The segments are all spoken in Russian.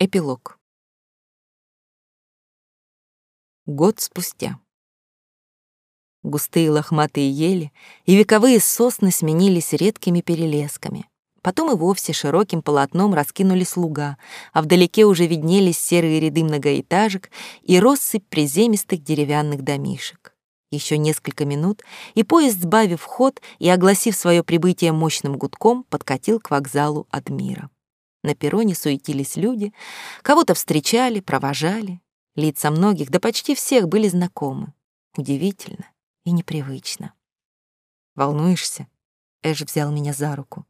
Эпилог. Год спустя. Густые лохматые ели и вековые сосны сменились редкими перелесками. Потом и вовсе широким полотном раскинулись луга, а вдалеке уже виднелись серые ряды многоэтажек и россыпь приземистых деревянных домишек. Еще несколько минут, и поезд, сбавив ход и огласив свое прибытие мощным гудком, подкатил к вокзалу Адмира. На перроне суетились люди, кого-то встречали, провожали. Лица многих, да почти всех были знакомы. Удивительно и непривычно. «Волнуешься?» Эш взял меня за руку.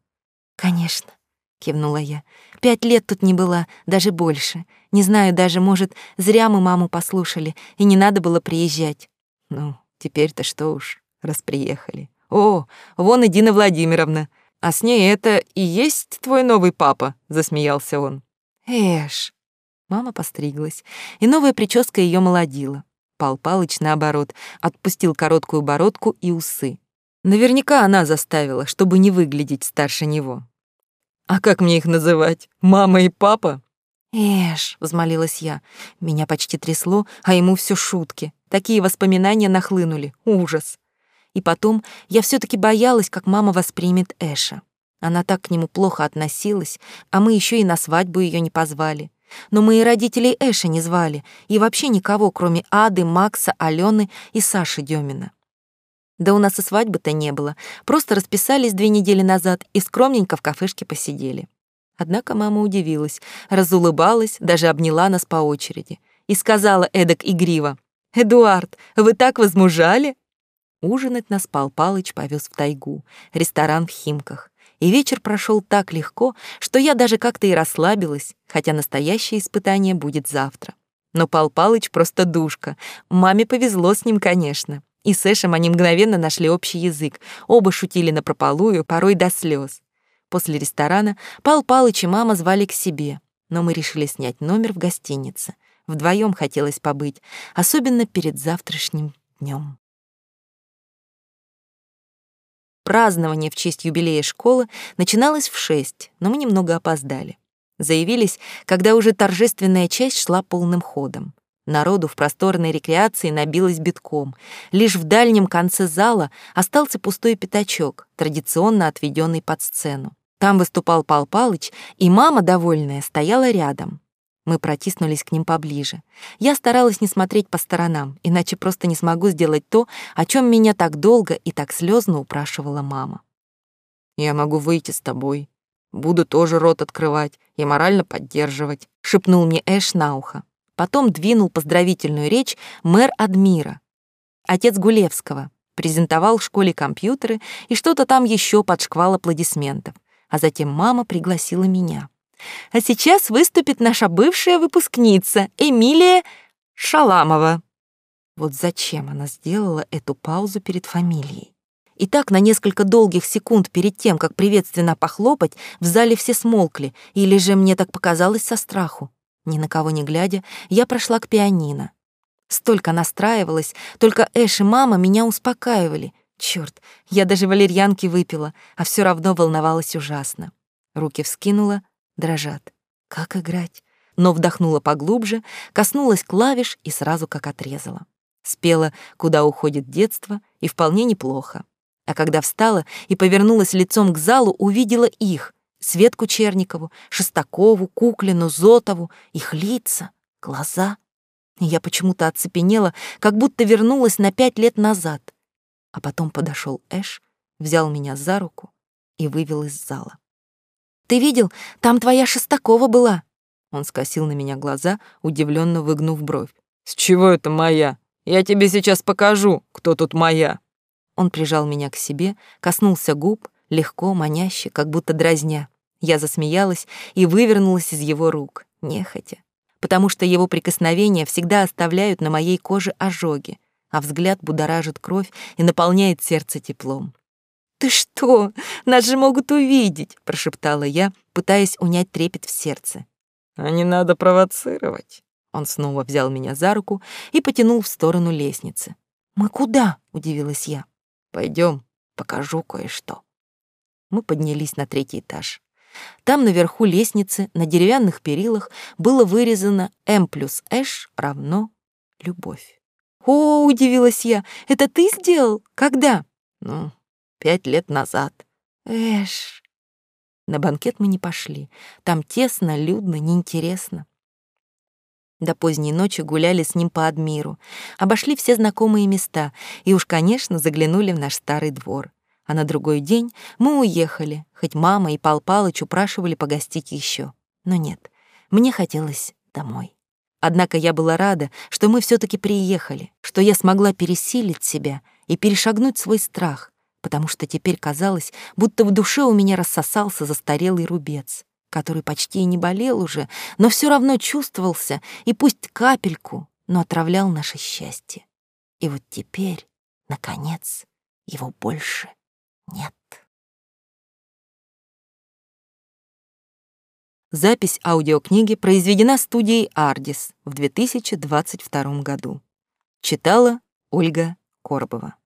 «Конечно», — кивнула я. «Пять лет тут не была, даже больше. Не знаю даже, может, зря мы маму послушали, и не надо было приезжать». «Ну, теперь-то что уж, раз приехали. О, вон и Дина Владимировна. А с ней это и есть твой новый папа, засмеялся он. Эш. Мама постриглась, и новая прическа ее молодила. Пал Палыч, наоборот, отпустил короткую бородку и усы. Наверняка она заставила, чтобы не выглядеть старше него. «А как мне их называть? Мама и папа?» «Эш», — взмолилась я. Меня почти трясло, а ему все шутки. Такие воспоминания нахлынули. Ужас. И потом я все таки боялась, как мама воспримет Эша. Она так к нему плохо относилась, а мы еще и на свадьбу ее не позвали. Но мы и родителей Эша не звали, и вообще никого, кроме Ады, Макса, Алены и Саши Демина. Да у нас и свадьбы-то не было, просто расписались две недели назад и скромненько в кафешке посидели. Однако мама удивилась, разулыбалась, даже обняла нас по очереди и сказала эдак игриво, «Эдуард, вы так возмужали?» Ужинать нас Пал Палыч повез в тайгу, ресторан в Химках. И вечер прошел так легко, что я даже как-то и расслабилась, хотя настоящее испытание будет завтра. Но Пал Палыч просто душка. Маме повезло с ним, конечно. И с Эшем они мгновенно нашли общий язык. Оба шутили напропалую, порой до слез. После ресторана Пал Палыч и мама звали к себе, но мы решили снять номер в гостинице. Вдвоем хотелось побыть, особенно перед завтрашним днем. Празднование в честь юбилея школы начиналось в шесть, но мы немного опоздали. Заявились, когда уже торжественная часть шла полным ходом. Народу в просторной рекреации набилось битком. Лишь в дальнем конце зала остался пустой пятачок, традиционно отведенный под сцену. Там выступал Пал Палыч, и мама, довольная, стояла рядом. Мы протиснулись к ним поближе. Я старалась не смотреть по сторонам, иначе просто не смогу сделать то, о чем меня так долго и так слезно упрашивала мама. «Я могу выйти с тобой. Буду тоже рот открывать и морально поддерживать», — шепнул мне Эш на ухо. Потом двинул поздравительную речь мэр Адмира, отец Гулевского, презентовал в школе компьютеры и что-то там еще под шквал аплодисментов, а затем мама пригласила меня. А сейчас выступит наша бывшая выпускница Эмилия Шаламова. Вот зачем она сделала эту паузу перед фамилией? И так на несколько долгих секунд перед тем, как приветственно похлопать, в зале все смолкли, или же мне так показалось со страху. Ни на кого не глядя, я прошла к пианино. Столько настраивалась, только Эш и мама меня успокаивали. Черт, я даже валерьянки выпила, а все равно волновалась ужасно. Руки вскинула, дрожат. Как играть? Но вдохнула поглубже, коснулась клавиш и сразу как отрезала. Спела «Куда уходит детство» и вполне неплохо. А когда встала и повернулась лицом к залу, увидела их — Светку Черникову, Шестакову, Куклину, Зотову, их лица, глаза. Я почему-то оцепенела, как будто вернулась на пять лет назад. А потом подошел Эш, взял меня за руку и вывел из зала. Ты видел? Там твоя Шестакова была. Он скосил на меня глаза, удивленно выгнув бровь. С чего это моя? Я тебе сейчас покажу, кто тут моя. Он прижал меня к себе, коснулся губ, легко, маняще, как будто дразня. Я засмеялась и вывернулась из его рук, нехотя, потому что его прикосновения всегда оставляют на моей коже ожоги, а взгляд будоражит кровь и наполняет сердце теплом. «Ты что? Нас же могут увидеть!» — прошептала я, пытаясь унять трепет в сердце. «А не надо провоцировать!» Он снова взял меня за руку и потянул в сторону лестницы. «Мы куда?» — удивилась я. Пойдем, покажу кое-что». Мы поднялись на третий этаж. Там наверху лестницы на деревянных перилах было вырезано «М плюс Эш равно любовь». «О, — удивилась я, — это ты сделал? Когда?» «Ну, пять лет назад». «Эш...» На банкет мы не пошли. Там тесно, людно, неинтересно. До поздней ночи гуляли с ним по Адмиру, обошли все знакомые места и уж, конечно, заглянули в наш старый двор. А на другой день мы уехали, хоть мама и Пал Палыч упрашивали погостить еще. Но нет, мне хотелось домой. Однако я была рада, что мы все таки приехали, что я смогла пересилить себя и перешагнуть свой страх, потому что теперь казалось, будто в душе у меня рассосался застарелый рубец который почти и не болел уже, но все равно чувствовался, и пусть капельку, но отравлял наше счастье. И вот теперь, наконец, его больше нет. Запись аудиокниги произведена студией «Ардис» в 2022 году. Читала Ольга Корбова.